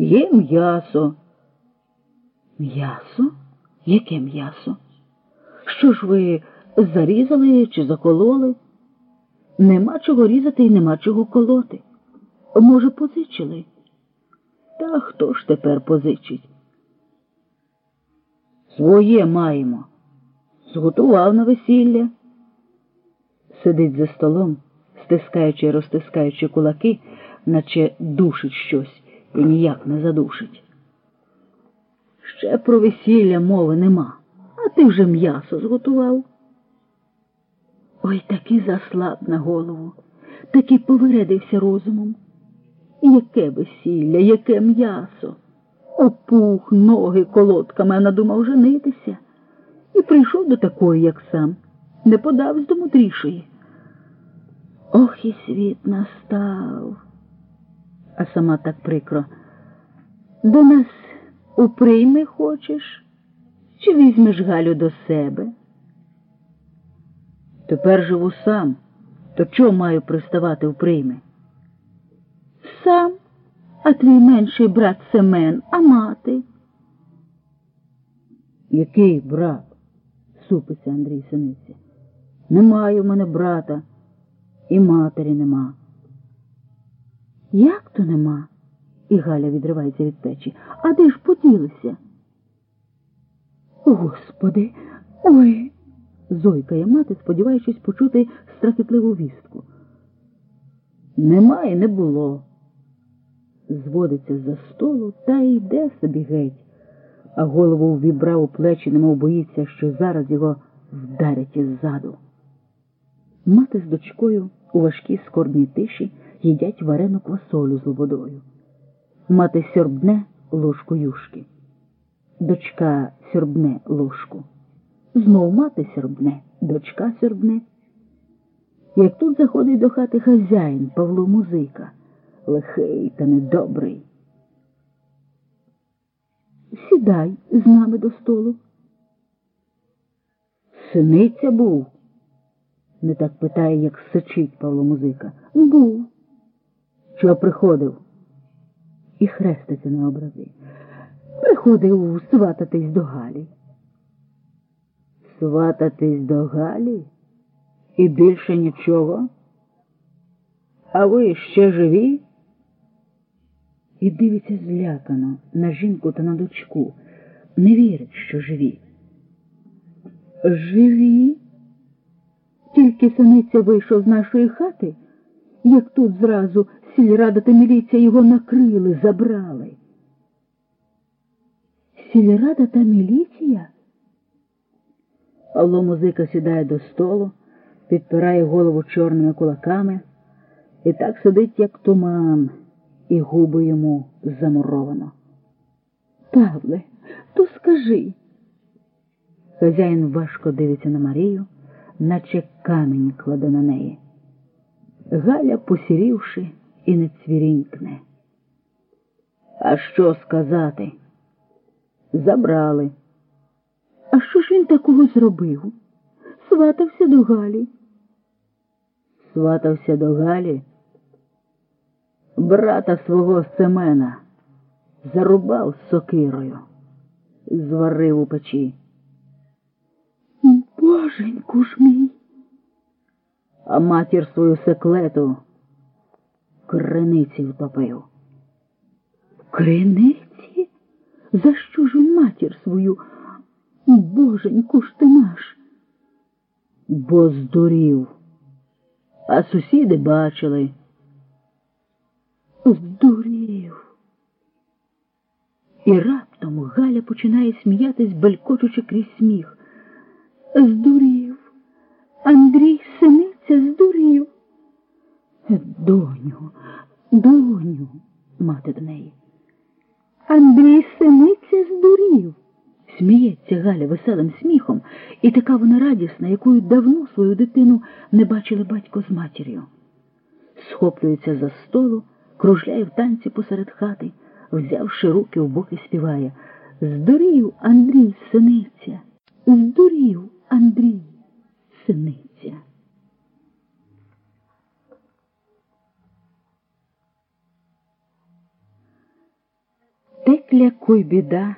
Є м'ясо. М'ясо? Яке м'ясо? Що ж ви зарізали чи закололи? Нема чого різати і нема чого колоти. Може, позичили? Та хто ж тепер позичить? Своє маємо. Зготував на весілля. Сидить за столом, стискаючи і розтискаючи кулаки, наче душить щось і ніяк не задушить. Ще про весілля мови нема, а ти вже м'ясо зготував. Ой, таки заслаб на голову, таки повиредився розумом. Яке весілля, яке м'ясо. Опух, ноги колодками, а надумав женитися. І прийшов до такої, як сам, не подавсь до мудрішої. Ох, і світ настав. А сама так прикро. До нас уприйми хочеш, чи візьмеш Галю до себе? Тепер живу сам, то чого маю приставати в прийми? Сам, а твій менший брат Семен, а мати. Який брат? супиться Андрій Синиця. Немає в мене брата, і матері нема. Як то нема? І Галя відривається від печі. А де ж поділися? Господи, ой. зойкає мати, сподіваючись почути страхітливу вістку. Немає, не було. Зводиться за столу та йде собі геть, а голову ввібрав у плечі, немов боїться, що зараз його вдарять іззаду. Мати з дочкою у важкій скорбній тиші їдять варену квасолю з лободою. Мати сьорбне ложку юшки. Дочка сьорбне ложку. Знов мати сьорбне, дочка сьорбне. Як тут заходить до хати хазяїн Павло Музика, лихий та недобрий. Сідай з нами до столу. Синиця був. Не так питає, як сичить Павло Музика. Був. Чого приходив? І хреститься на образи. Приходив свататись до Галі. Свататись до Галі? І більше нічого? А ви ще живі? І дивиться злякано на жінку та на дочку. Не вірить, що живі. Живі? Тільки синиця вийшов з нашої хати, як тут зразу сільрада та міліція його накрили, забрали. Сільрада та міліція? Павло музика сідає до столу, підпирає голову чорними кулаками і так сидить, як туман, і губи йому замуровано. Павле, то скажи. Хазяїн важко дивиться на Марію, наче камінь кладе на неї. Галя, посірівши, і не цвірінькне. А що сказати? Забрали. А що ж він такого зробив? Сватався до Галі. Сватався до Галі. Брата свого Семена зарубав сокирою, зварив у печі. Боженьку ж мій. А матір свою секлету криниці втопив. Криниці? За що ж матір свою? Боженьку ж ти наш? Бо здурів. А сусіди бачили. Здурів. І раптом Галя починає сміятись, белькочучи крізь сміх. Здурів. Андрій синиця здурів. Доню, мати до неї. Андрій синиця здурів. Сміється Галя веселим сміхом, і така вона радісна, якою давно свою дитину не бачили батько з матір'ю. Схоплюється за столу, кружляє в танці посеред хати, взявши руки в боки, співає Здурів Андрій синиця, здурів Андрій синиця. Текля куй біда.